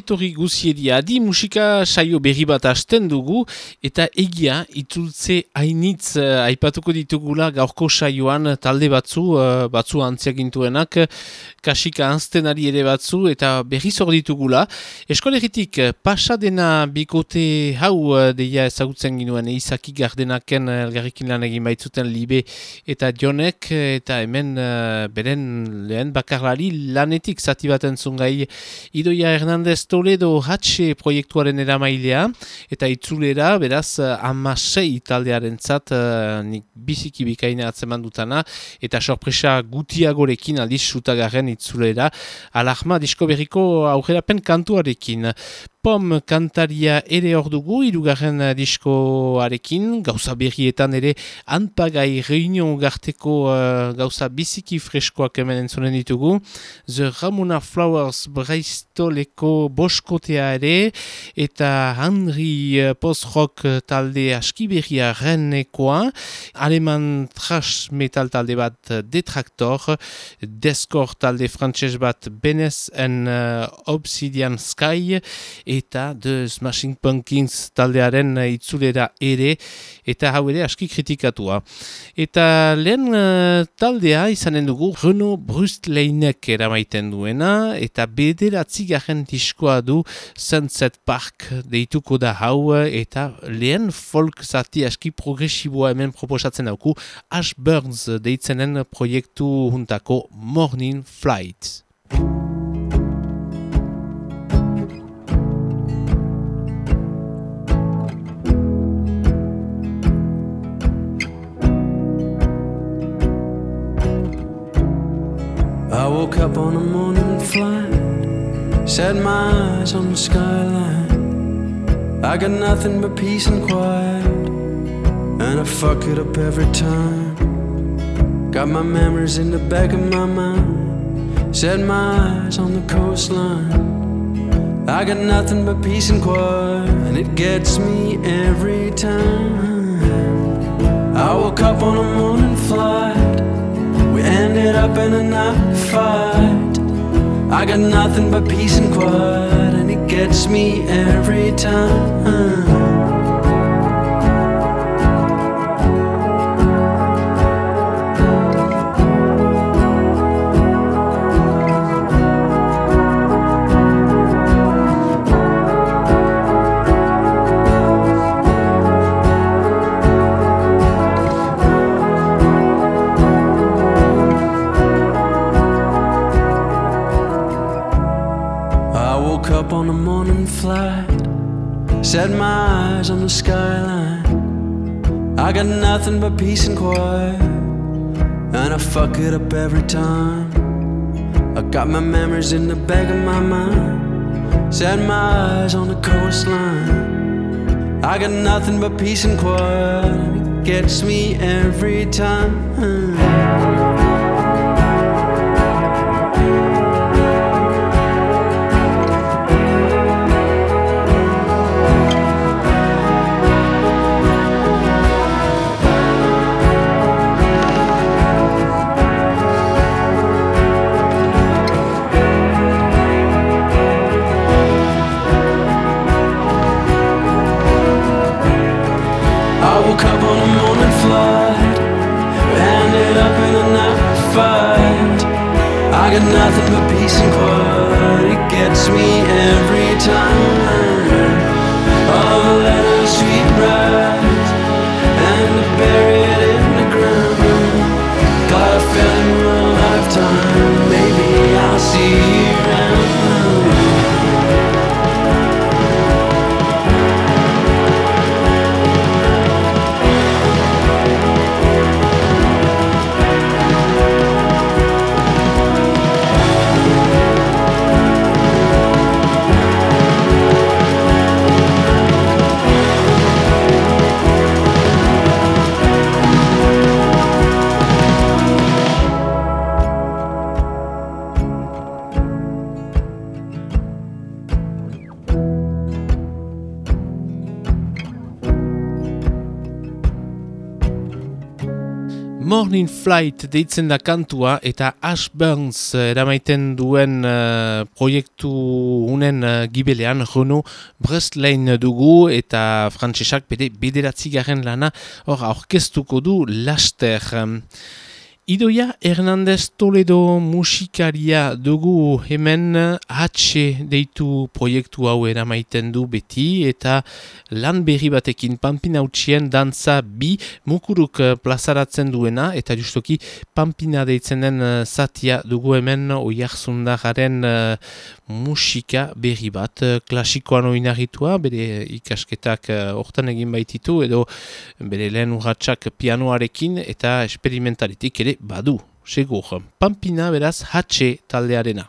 Ongi etorri guziedia adi musika saio berri bat hasten dugu eta egia itzultze hainitz uh, aipatuko ditugula gaurko saioan talde batzu, uh, batzu antziak intuenak, kasika anztenari ere batzu eta berri zor ditugula. Eskoleritik pasadena bikote hau uh, deia ezagutzen ginuen izaki gardenaken elgarrikin lan egin baitzuten libe eta jonek eta hemen uh, beren lehen bakarlari lanetik zati bat entzungai idoia hernan Fernandez Toledo hatxe proiektuaren eramailea eta itzulera, beraz, amasei taldearen zat, uh, nik biziki bikaina atzeman dutana, eta sorpresa gutiagorekin aldiz sutagarren itzulera, alahma disko berriko aurrerapen kantuarekin. Pom kantaria ere hor dugu, irugarren diskoarekin, gauza berrietan ere anpagai reunion garteko uh, gauza biziki freskoak hemen entzonen ditugu. The Ramona Flowers braistoleko boskotea ere, eta Henry uh, post-rock talde askiberria renekoa, aleman trash metal talde bat detraktor, deskor talde frantses bat Benes en uh, Obsidian Sky, eta The Smashing Pumpkins taldearen itzulera ere, eta hau ere aski kritikatua. Eta lehen uh, taldea izanen dugu Renaud Brustleinek eramaiten duena, eta bederatzi garen diskoa du Sunset Park deituko da hau, eta lehen folk zati aski progresiboa hemen proposatzen dauku Ash Burns deitzenen proiektu juntako Morning Flight. Woke up on a morning flight, set my eyes on the skyline. I got nothing but peace and quiet, and I fuck it up every time. Got my memories in the back of my mind, set my eyes on the coastline. I got nothing but peace and quiet, and it gets me every time. I woke up on a morning flight. We ended up in a night fight. I got nothing but peace and quiet, and it gets me every time. Set my eyes on the skyline. I got nothing but peace and quiet. And I fuck it up every time. I got my memories in the back of my mind. Set my eyes on the coastline. I got nothing but peace and quiet. It gets me every time. Morning Flight deitzen da kantua eta Ash Burns eramaiten duen uh, proiektu unen uh, gibelean Renault Brestlein dugu eta frantsesak bede bederatzi garen lana hor aurkeztuko du laster. Idoia Hernandez Toledo musikaria dugu hemen hatxe deitu proiektu hau eramaiten du beti eta lan berri batekin Pampina utxien dantza bi mukuruk plazaratzen duena eta justoki Pampina deitzen den zatia dugu hemen oiarzundaren uh, musika berri bat klasikoan oinarritua bere ikasketak hortan egin baititu edo bere lehen urratxak pianoarekin eta esperimentalitik ere badu, segur, Pampina beraz hatxe taldearena.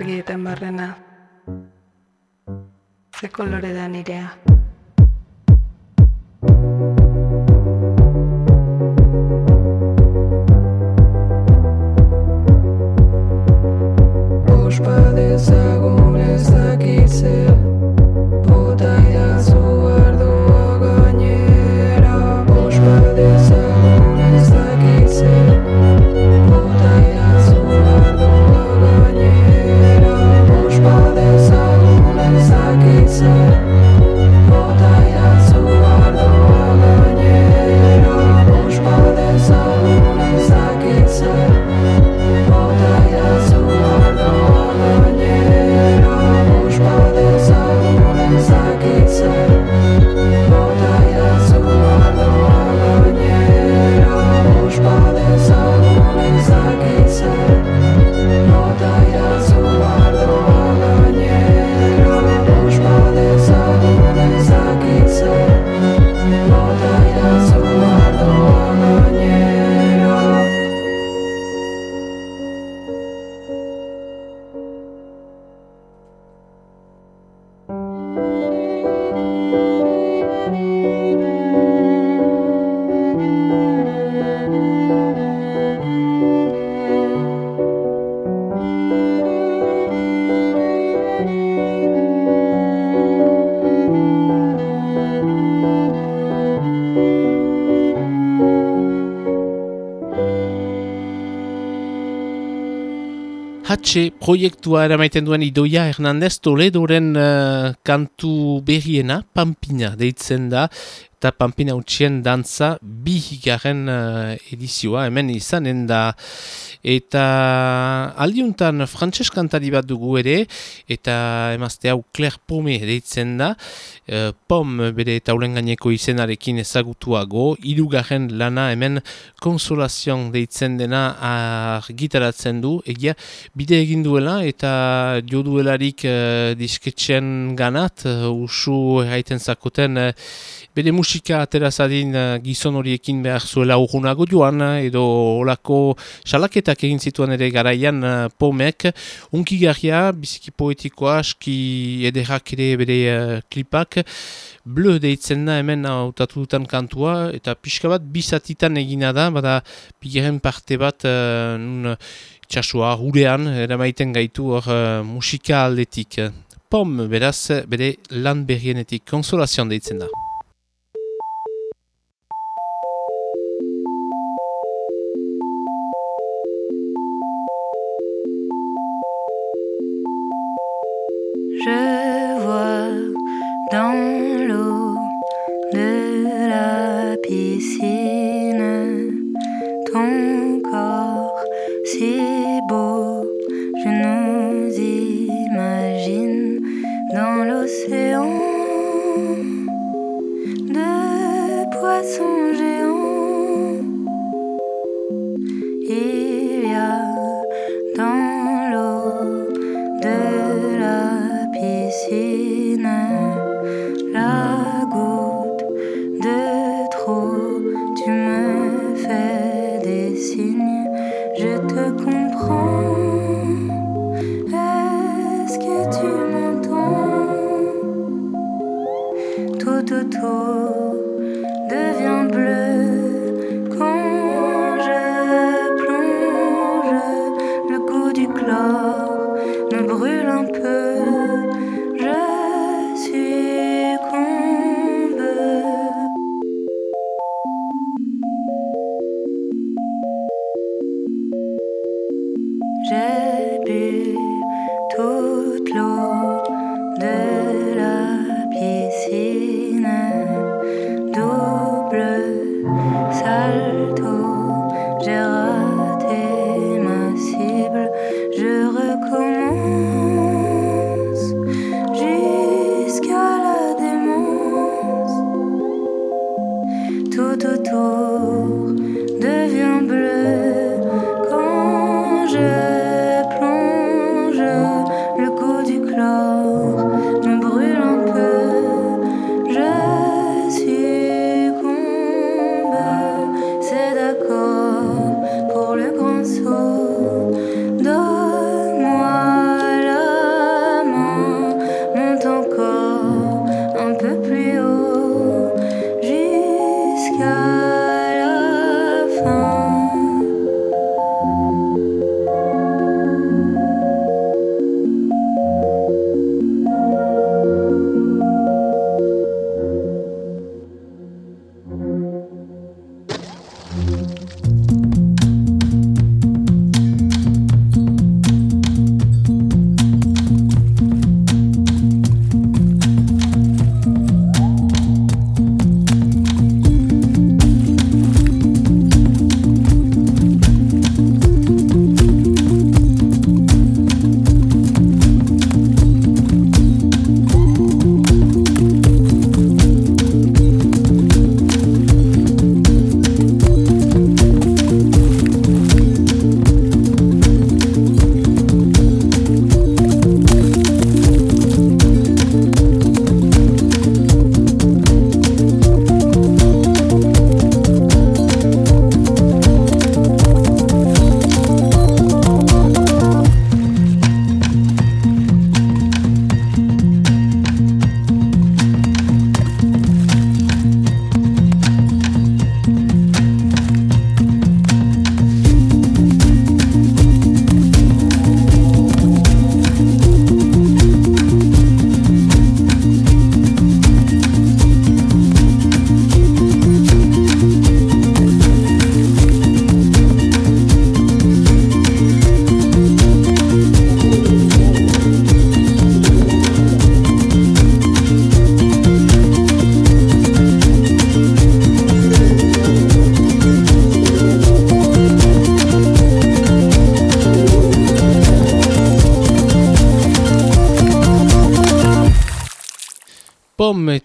Ikusten argietan barrena. Ze kolore da nirea Hatxe proiektua eramaiten duen Idoia Hernandez Toledoren uh, kantu berriena, Pampina, deitzen da, eta Pampina utxien dantza bi garen uh, edizioa, hemen izanen da, eta aldiuntan frantses kantari bat dugu ere, eta emazte hau Claire Pome deitzen da, uh, pom bere taulen gaineko izenarekin ezagutuago, irugarren lana hemen konsolazion deitzen dena argitaratzen du, egia bide egin duela eta jo duelarik uh, disketxen ganat, uh, usu haiten zakoten, uh, bere musika aterazadin uh, gizon horiekin behar zuela urgunago joan, edo olako salaketak egin zituen ere garaian uh, pomek, unki garria, biziki poetikoa, aski ederrak ere bere uh, klipak, bleu deitzen da hemen hautatu dutan kantua, eta pixka bat bizatitan egina da, bada pigeren parte bat uh, nun txasua hurean, eramaiten gaitu hor uh, musika aldetik. Pom, beraz, bere lan berrienetik, konsolazion deitzen da.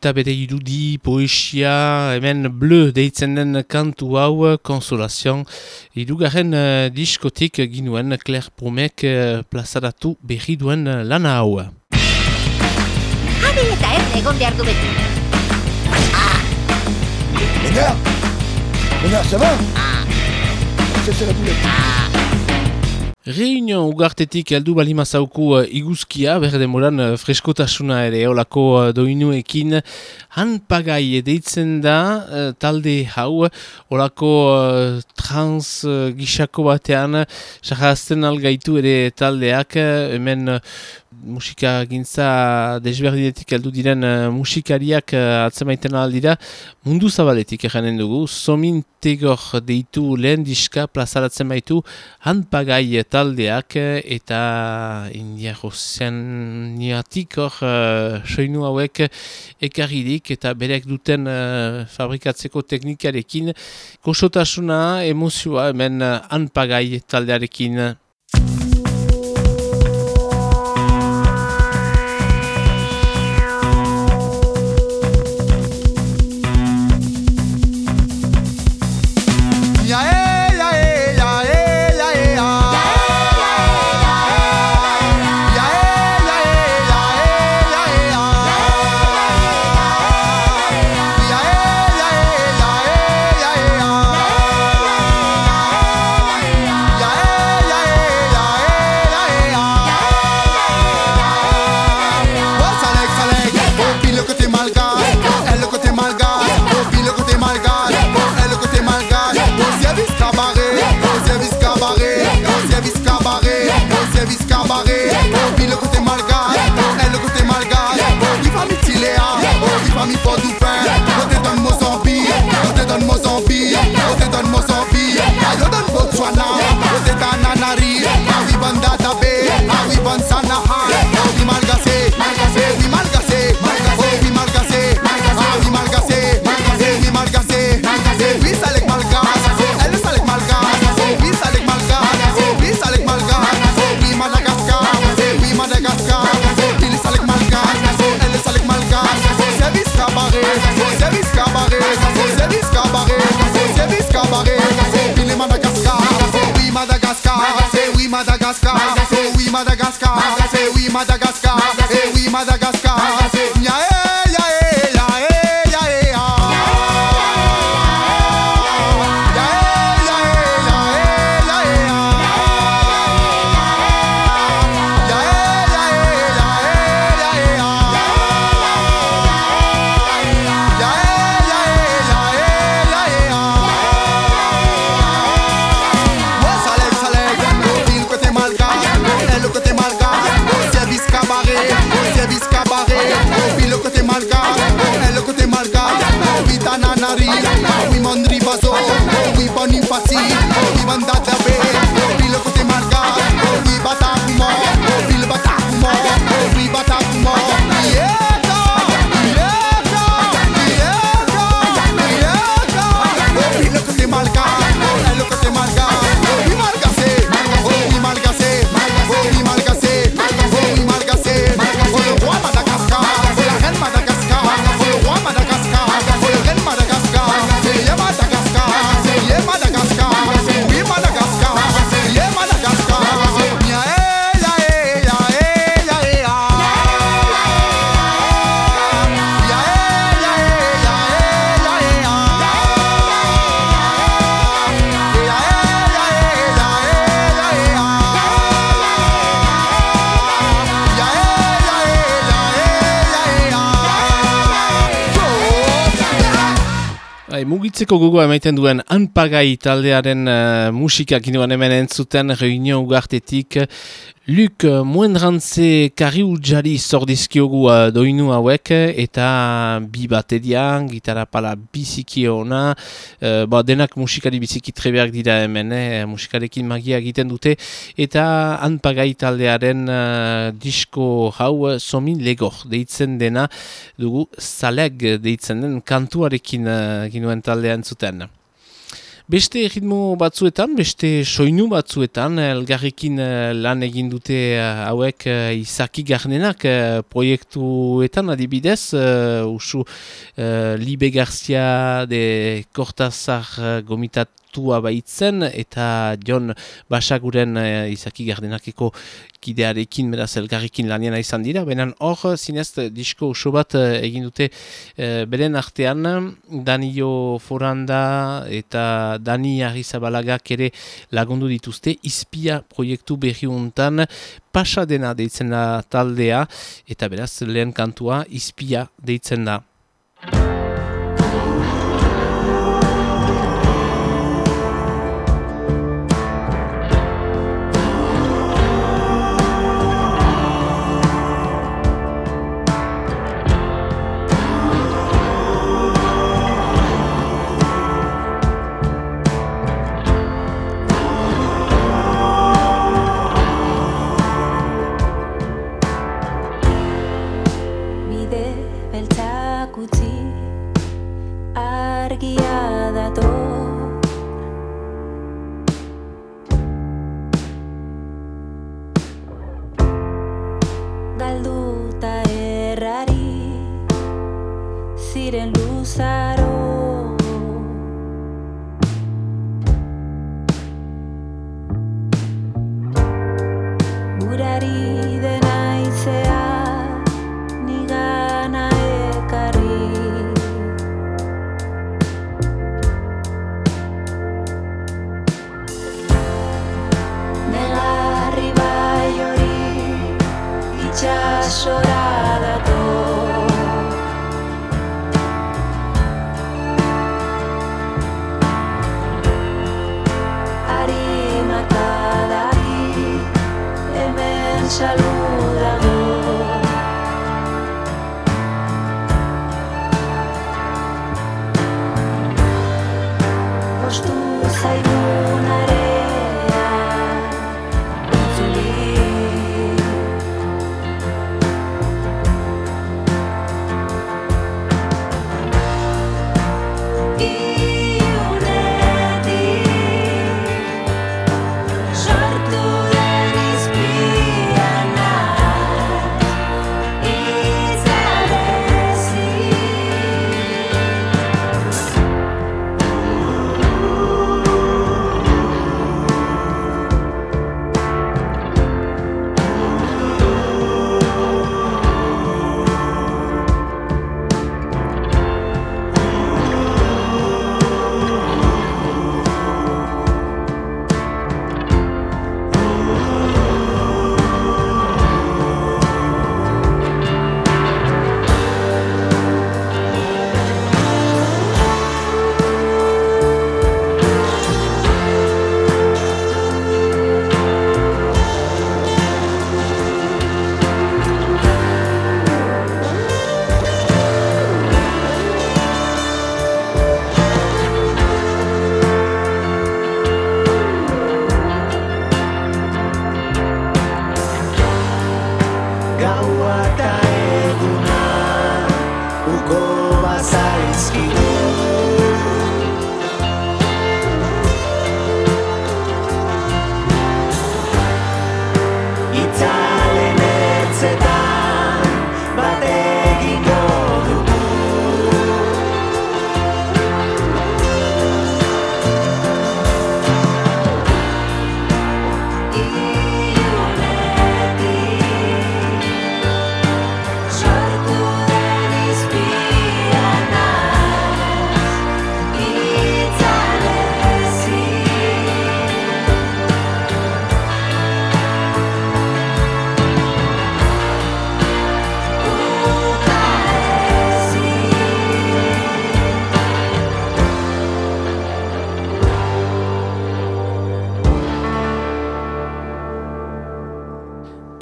Eta bere irudi, poesia, hemen bleu deitzen den kantu hau, konsolazion. Irugarren uh, diskotik ginuen Claire Promek uh, plazaratu berri duen lana hau. Eta ez egon behar du beti. Ah. Ah. Ah. Reunion ugartetik heldu balimazauku uh, iguzkia, berde demoran uh, freskotasuna ere olako uh, doinuekin. Han pagai deitzen da talde hau olako trans gixako batean saharazten algaitu ere taldeak hemen musika gintza desberdinetik heldu diren uh, musikariak uh, atzemaiten aldira mundu zabaletik eranen dugu. Somin tegor deitu lehen diska plazaratzen baitu hanpagai taldeak eta indiako zen niatik hor uh, soinu hauek ekarridik eta berek duten uh, fabrikatzeko teknikarekin. Kosotasuna emozioa hemen hanpagai taldearekin Mugitzeko gogoa emaiten duen Anpagai taldearen uh, musikak inoan hemen entzuten reunio ugartetik Luk uh, Muendrantze Kariu Jari zordizkiogu uh, doinu hauek eta bi baterian, gitarra pala biziki ona, uh, ba, denak musikari biziki trebeak dira hemen, eh, musikarekin magia egiten dute eta Anpagai taldearen uh, disko hau somin legor deitzen dena dugu zaleg deitzen den kantuarekin uh, ginuen taldean zuten. Beste ritmo batzuetan, beste soinu batzuetan, elgarrekin eh, lan egin dute eh, hauek eh, izaki garnenak eh, proiektuetan adibidez, eh, usu eh, Libe Garzia de Kortazar eh, gomitatua baitzen eta Jon Basaguren eh, izaki gardenakeko kidearekin, beraz elgarrekin laniena izan dira, benen hor zinez disko oso bat eh, egin dute eh, beren artean, Danio Foranda eta Dani Arrizabalaga ere lagundu dituzte, izpia proiektu berri untan, pasa dena deitzen da taldea, eta beraz lehen kantua izpia deitzen da. Hemen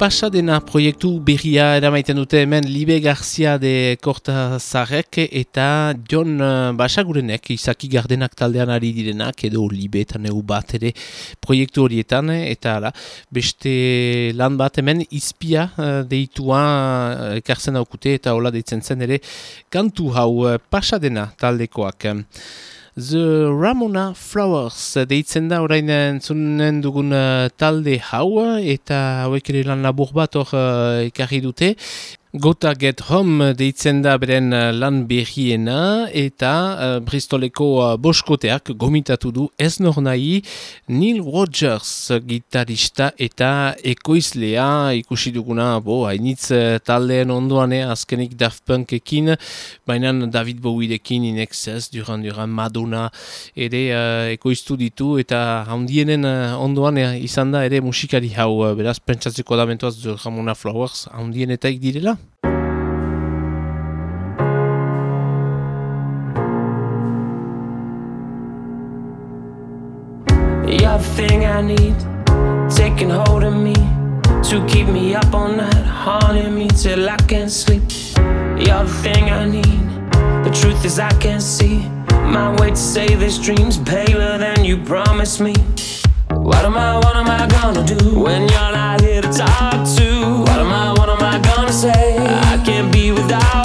pasadena proiektu berria eramaiten dute hemen Libe Garzia de Korta Zarek eta John eh, Basagurenek izaki gardenak taldean ari direnak edo Libe eta neu bat ere proiektu horietan eta ala, beste lan bat hemen izpia uh, deitua ekartzen daukute eta hola deitzen zen ere kantu hau pasadena taldekoak. The Ramona Flowers deitzen da orain entzunen dugun uh, talde hau eta hauek ere lan labur bat hor uh, dute. Gota Get Home deitzen da beren uh, lan berriena eta uh, Bristoleko uh, boskoteak gomitatu du ez nor nahi Neil Rogers gitarista eta ekoizlea ikusi duguna bo hainitz taldeen ondoan eh, azkenik Daft Punk ekin baina David Bowie dekin in excess duran duran Madonna ere uh, ekoiztu ditu eta handienen uh, ondoan izan da ere musikari hau beraz pentsatzeko da mentuaz Ramona Flowers handienetaik direla You're the thing I need, taking hold of me to keep me up all night, haunting me till I can't sleep. You're the thing I need. The truth is I can't see my way to say this dream's paler than you promised me. What am I, what am I gonna do when you're not here to talk to? Say? I can't be without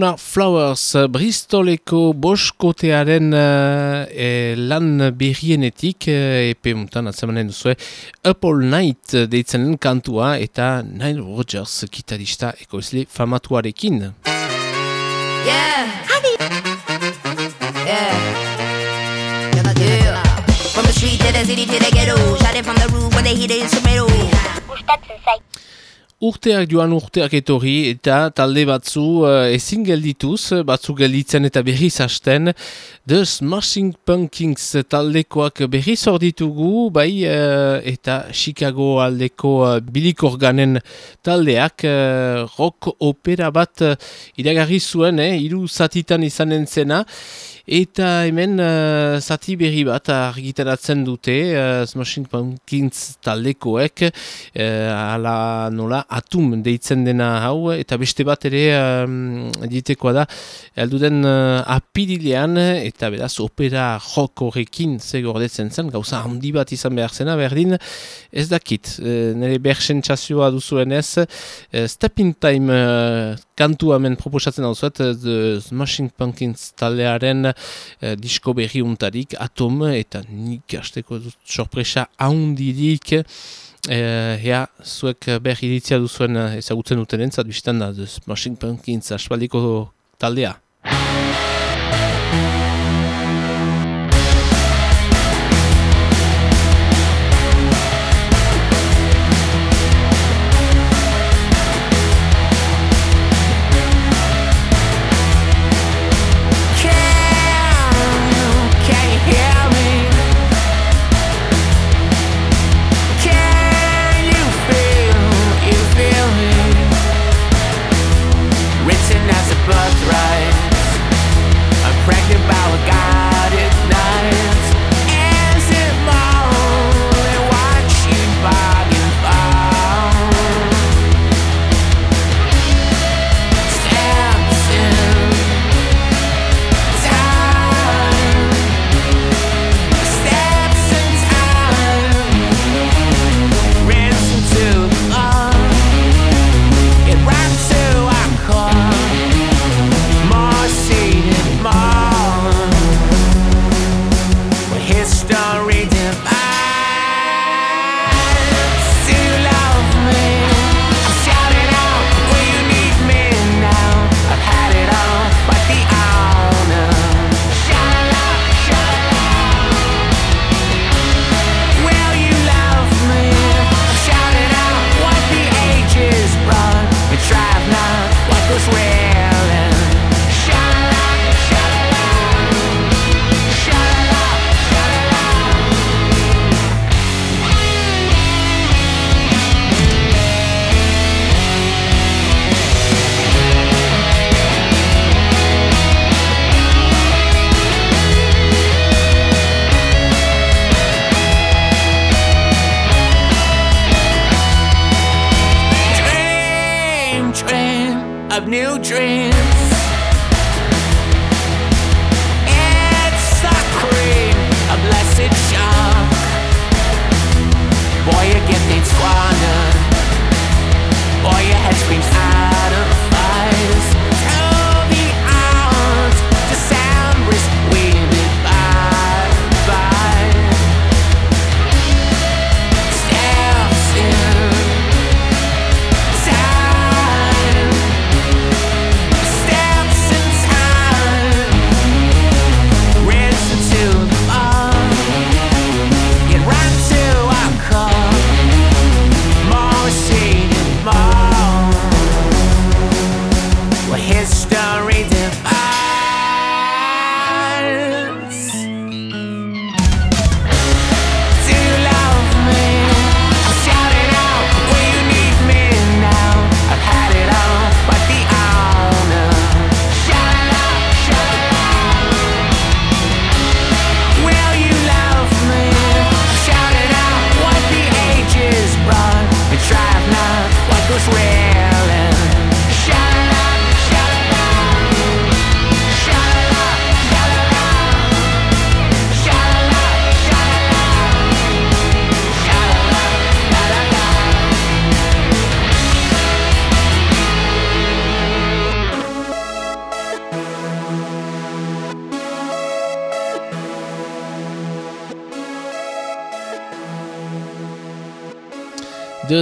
Ramona Flowers Bristoleko boskotearen uh, e, lan berrienetik uh, epe muntan atzemanen duzue Up All Night deitzen kantua eta Nile Rodgers gitarista ekoizle famatuarekin. Yeah. Honey. Yeah. Gonna do. From the street to the city to the ghetto. Shot it from the roof where they heat the instrumental. Urteak joan urteak etorri eta talde batzu uh, ezin geldituz, batzu gelditzen eta berriz hasten. The Smashing Pumpkins taldekoak berriz orditugu, bai uh, eta Chicago aldeko uh, bilikorganen taldeak uh, rock opera bat uh, iragarri zuen, eh, iru zatitan izanen zena. Eta hemen uh, zati berri bat argitaratzen dute uh, Smashing Pumpkins taldekoek uh, ala nola atum deitzen dena hau eta beste bat ere um, ditekoa da. Elduden uh, apirilean eta beraz opera jok horrekin zegordetzen zen gauza handi bat izan behar zena berdin ez dakit uh, nire bersen txazioa duzuen ez uh, Step in Time uh, kantu hemen proposatzen hau zuet The Smashing Pumpkins taldearen uh, disko berri untarik atom eta nik hasteko sorpresa haundirik Eh, ea, zuek behar iritzia duzuen ezagutzen duten entzat, biztan da, Machine Pumpkins asfaldiko taldea.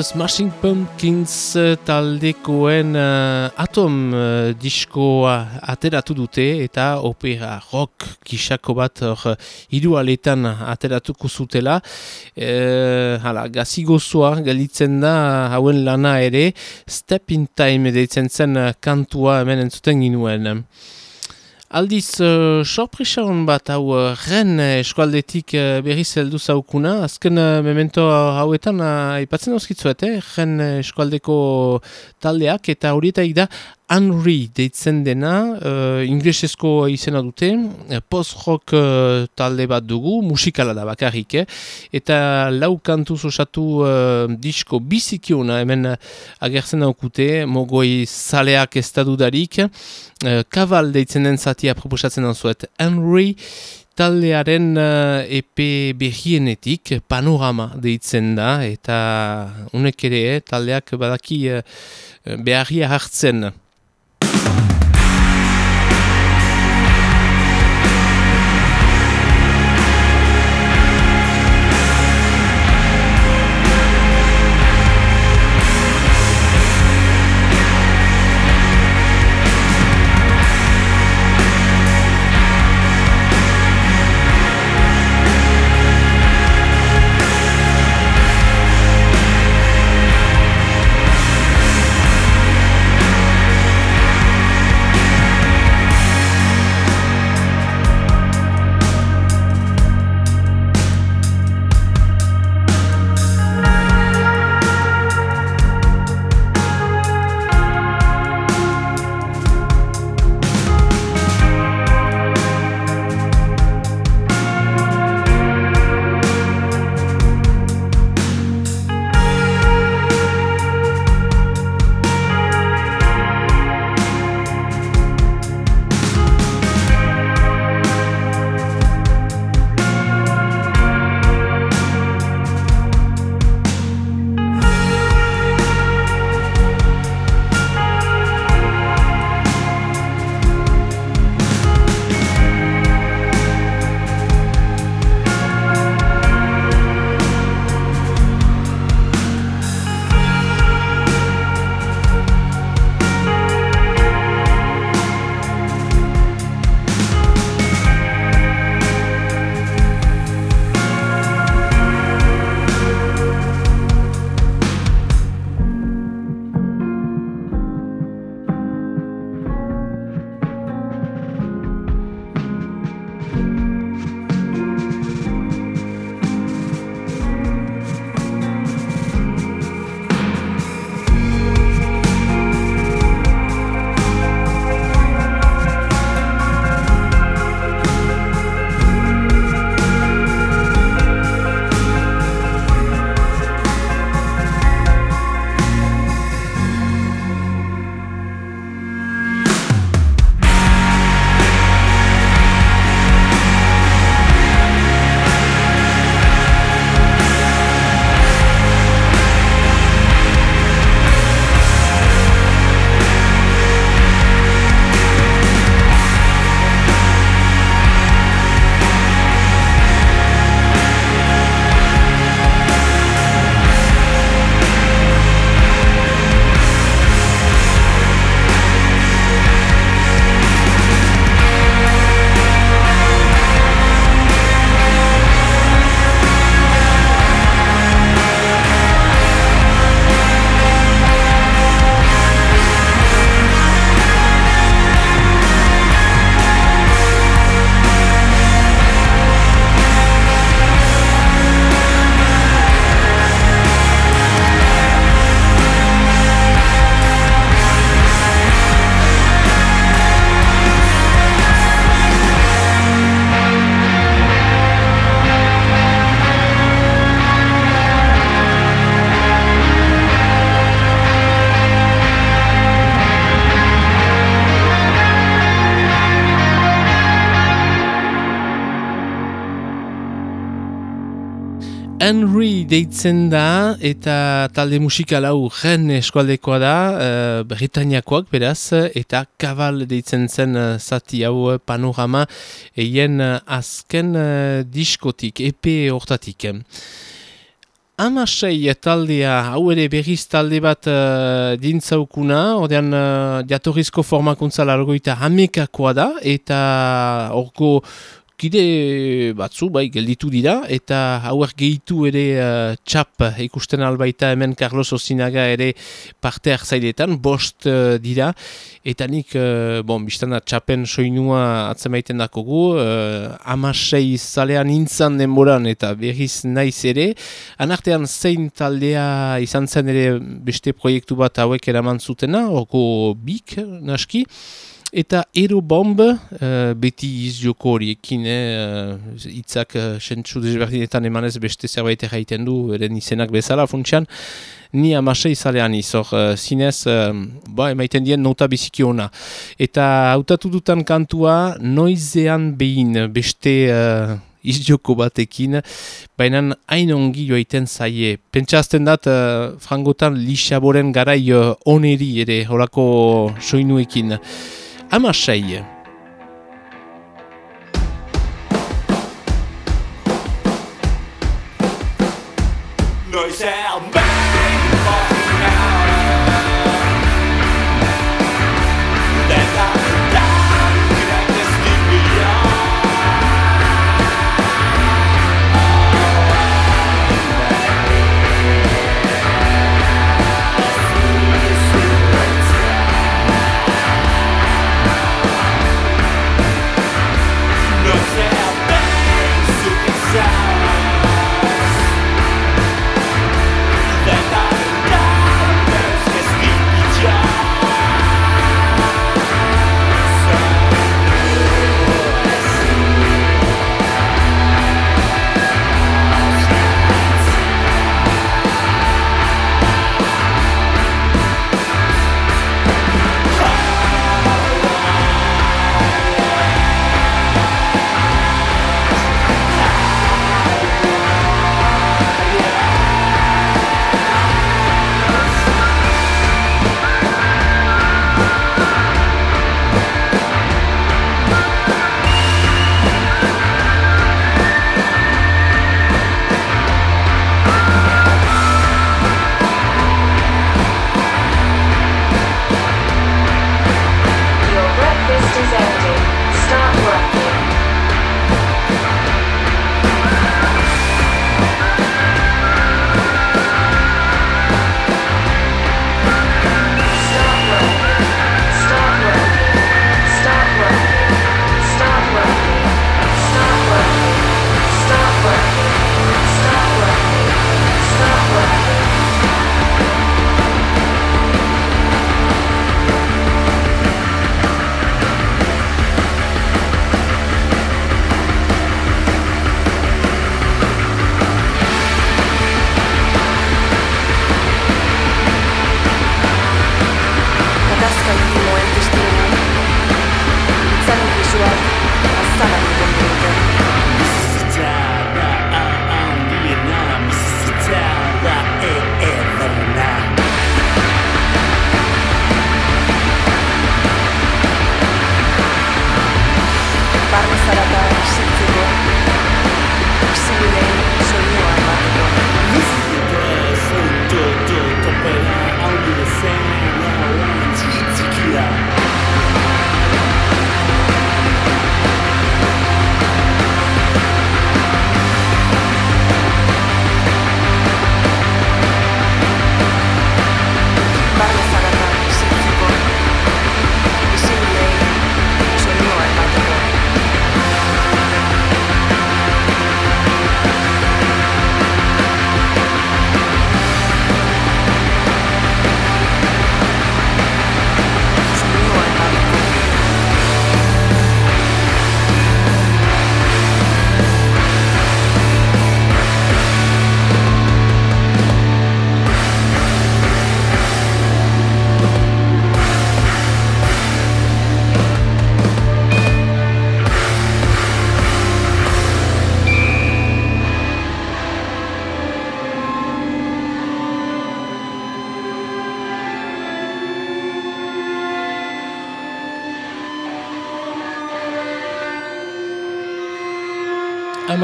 Smashing Pumpkins uh, taldekoen uh, Atom uh, diskoa ateratu dute eta opera rock kisako bat hor hiru aletan ateratuko zutela. E, hala, gazigozoa galitzen da hauen lana ere Step in Time deitzen zen kantua hemen entzuten ginuen. Aldiz, uh, sorpresa hon bat hau uh, ren uh, eskualdetik uh, berriz heldu zaukuna. Azken uh, memento hauetan uh, ipatzen dauzkitzuet, eh? ren uh, eskualdeko taldeak eta horietaik da Henry deitzen dena, uh, inglesezko izena dute, post-rock uh, talde bat dugu, musikala da bakarrik, eh? eta lau kantu osatu uh, disko bizikiona hemen agertzen daukute, mogoi zaleak ez da dudarik, uh, kabal deitzen den zatia proposatzen zuet Henry, taldearen uh, epe behienetik panorama deitzen da, eta unek ere, eh, taldeak badaki uh, beharria hartzen. Henry deitzen da eta talde musikal hau gen eskualdekoa da, uh, Britaniakoak beraz, eta kabal deitzen zen uh, zati hau uh, panorama eien azken uh, diskotik, EP hortatik. amasei taldea, hau ere berriz talde bat uh, dintzaukuna, ordean uh, diatorrizko formakuntza largoita hamekakoa da, eta orko kide batzu, bai, gelditu dira, eta hauer gehitu ere uh, txap ikusten albaita hemen Carlos Osinaga ere parte hartzailetan, bost uh, dira, eta nik, uh, bon, biztana txapen soinua atzemaiten dakogu, uh, amasei zalean intzan denboran eta berriz naiz ere, anartean zein taldea izan zen ere beste proiektu bat hauek eraman zutena, orko bik, naski, Eta Aerobomb, uh, beti izjoko horiekin, eh, itzak uh, sentzu desberdinetan emanez beste zerbait erraiten du, eren izenak bezala funtsian, ni amasei zalean izor, uh, zinez, uh, ba, emaiten dien nota biziki ona. Eta hautatu dutan kantua, noizean behin beste uh, izjoko batekin, baina hain ongi joaiten zaie. Pentsazten dat, uh, frangotan lixaboren garai uh, oneri ere, horako soinuekin. Amasei. Noizean Then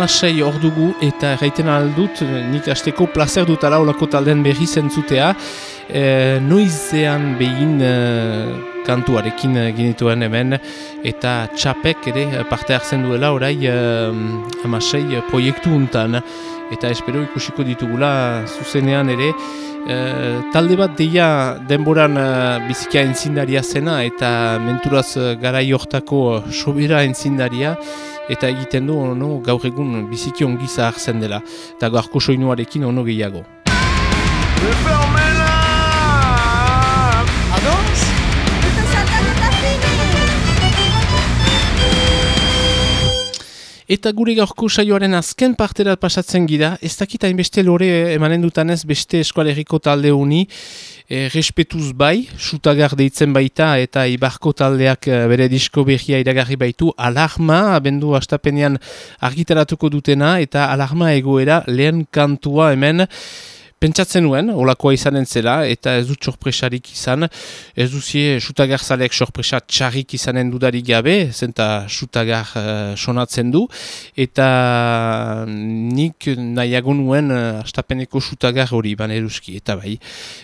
amasei hor dugu eta erraiten aldut, nik asteko placer dut ala olako talden berri zentzutea. E, noizean behin e, kantuarekin ginituen hemen eta txapek ere parte hartzen duela orai e, amasei proiektu untan. Eta espero ikusiko ditugula zuzenean ere E, talde bat deia denboran uh, bizikia entzindaria zena eta menturaz uh, garai hortako sobera entzindaria eta egiten du ono, gaur egun biziki ongi zahartzen dela eta gaurko soinuarekin ono gehiago. Eta gure gaurko saioaren azken parterat pasatzen gira, ez dakit hainbeste lore emanen dutanez beste eskualeriko talde honi, e, respetuz bai, sutagar deitzen baita eta ibarko taldeak eh, bere disko behia iragarri baitu, alarma, abendu astapenean argitaratuko dutena, eta alarma egoera lehen kantua hemen, Pentsatzen nuen, olakoa izanen zela, eta ez dut sorpresarik izan. Ez duzie, sutagar zalek sorpresa txarrik izanen dudarik gabe, zenta sutagar uh, sonatzen du. Eta nik nahiago nuen uh, astapeneko sutagar hori ban eruski. Eta bai,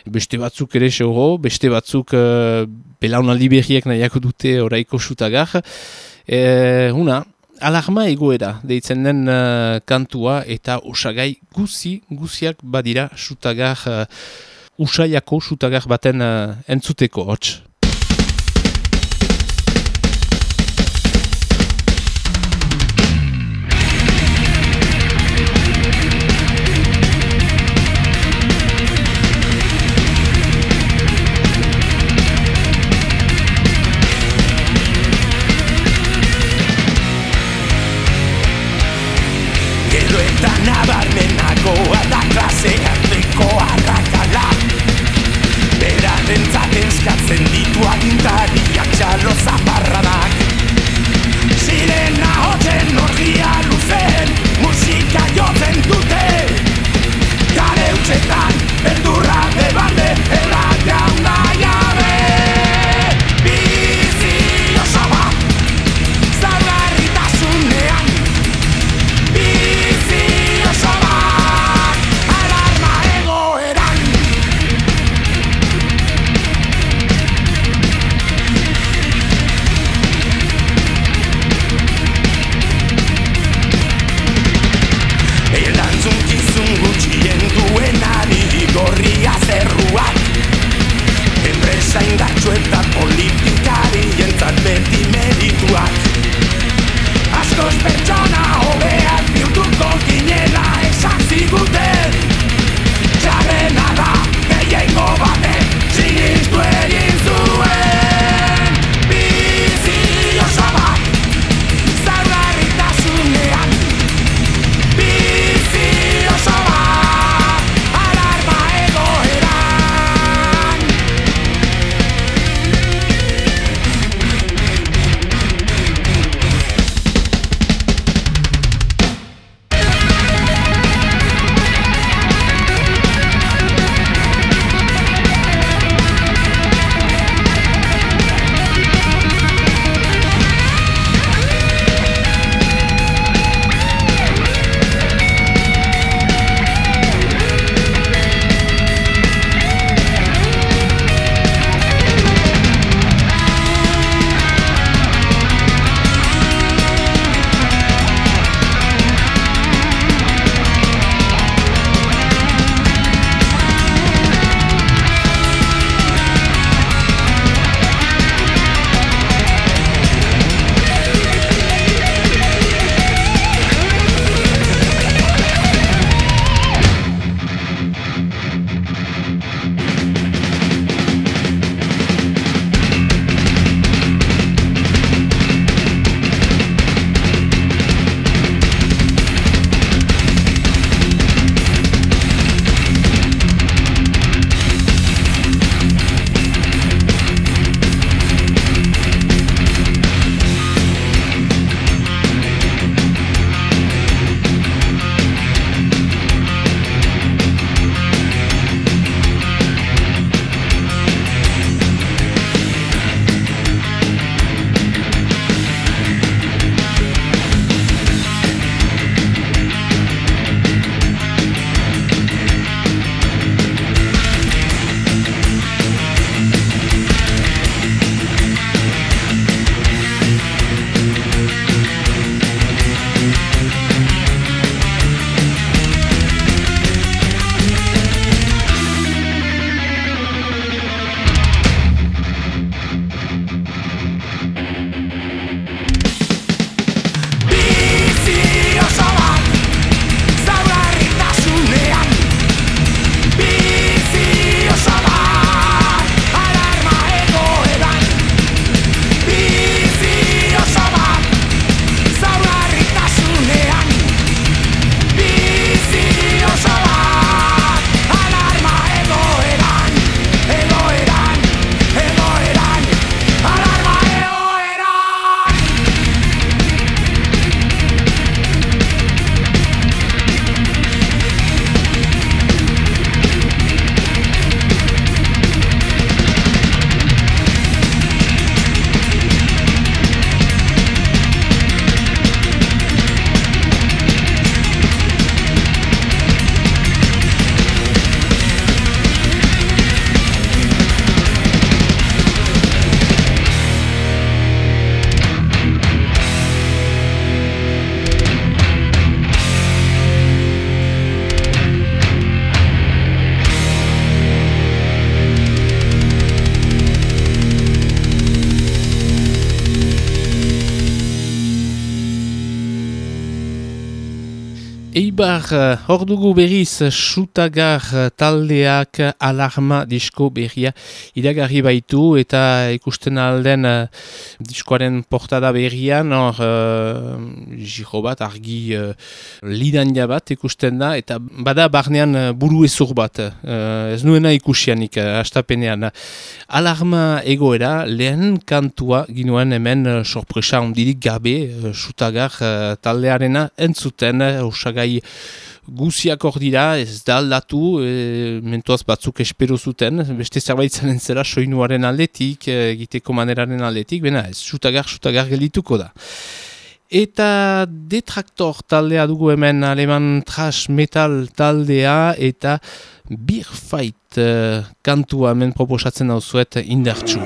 beste batzuk ere seuro, beste batzuk uh, belaunaldi berriek nahiago dute oraiko sutagar. E, una, alarma egoera deitzen den uh, kantua eta osagai guzi, guziak badira sutagar, uh, usaiako sutagar baten uh, entzuteko hotz. Eibar, eh, hor dugu berriz, sutagar eh, taldeak alarma disko berria iragarri baitu eta ikusten alden uh, diskoaren portada berrian hor uh, bat argi uh, lidan bat ikusten da eta bada barnean buru ezur bat uh, ez nuena ikusianik uh, astapenean alarma egoera lehen kantua ginoen hemen uh, sorpresa ondirik gabe uh, sutagar uh, taldearena entzuten uh, gai guziak hor dira, ez da aldatu, e, mentuaz batzuk espero zuten, beste zerbait zanen zera soinuaren aldetik, e, egiteko maneraren aldetik, bena ez, sutagar, sutagar geldituko da. Eta detraktor taldea dugu hemen aleman trash metal taldea eta beer fight uh, kantua hemen proposatzen hau zuet indartsu.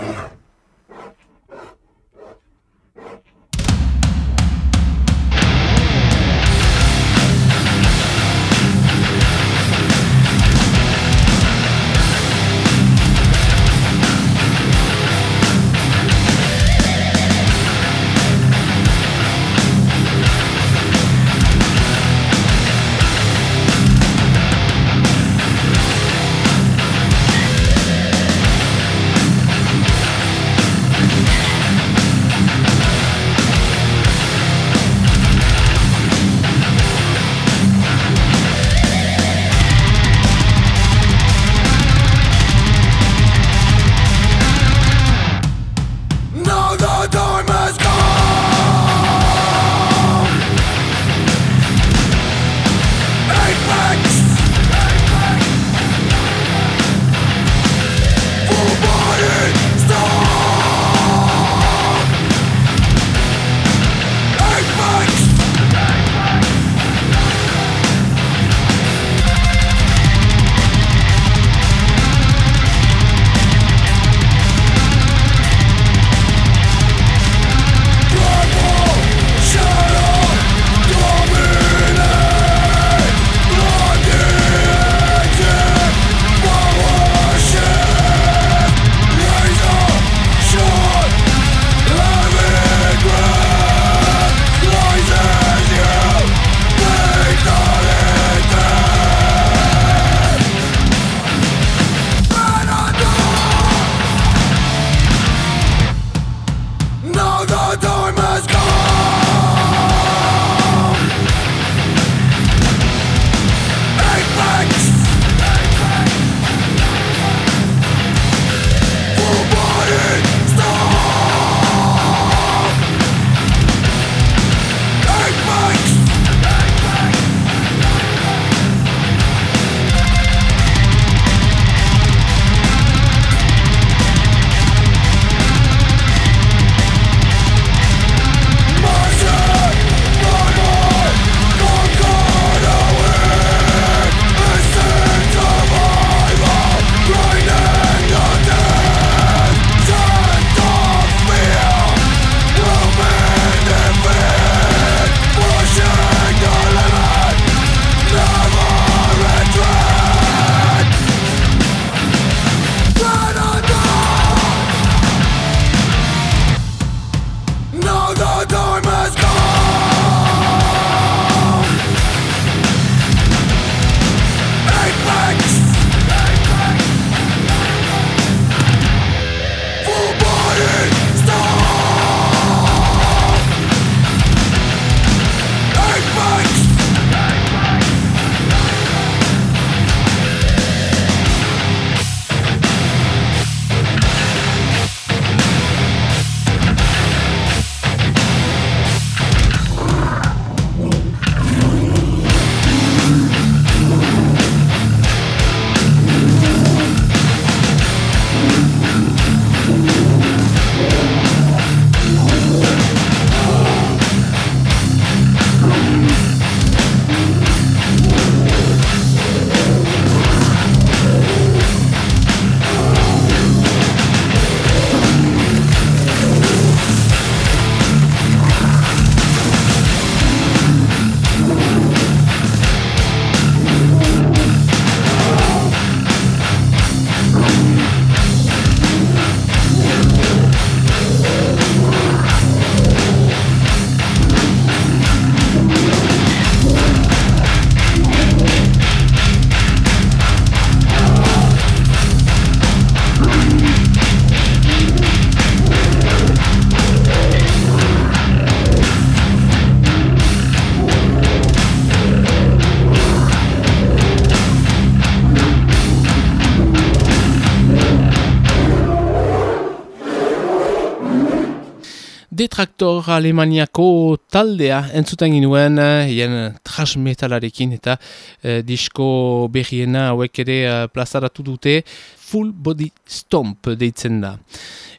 Detraktor Alemaniako taldea entzuten ginuen, eh, hien transmetalarekin eta eh, disko berriena hauek ere eh, plazaratu dute, Full Body Stomp deitzen da.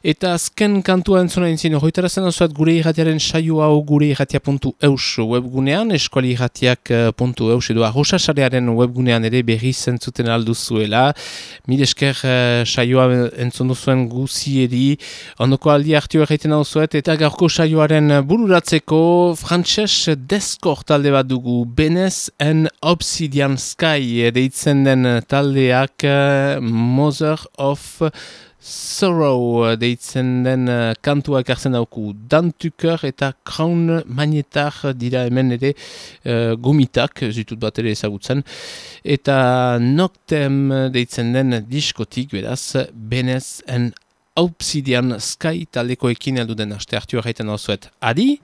Eta azken kantua entzuna entzien, horretara zen osuat gure irratiaren saio hau gure irratia.eus webgunean, eskuali irratiak.eus edo arrosasarearen webgunean ere berri zentzuten alduzuela. Mil esker uh, saioa entzun duzuen guzieri, ondoko aldi hartio erraiten hau zuet, eta gaurko saioaren bururatzeko frantxez deskor talde bat dugu, Benez en Obsidian Sky deitzen den taldeak uh, Mother of Sorrow uh, deitzen den uh, kantua ekartzen dauku dantuker eta crown magnetar dira hemen ere uh, gomitak, zitut bat ere ezagutzen eta noctem deitzen den diskotik beraz Benez en Obsidian Sky taldeko ekin aldu den aste hartu erraiten hau zuet. Adi!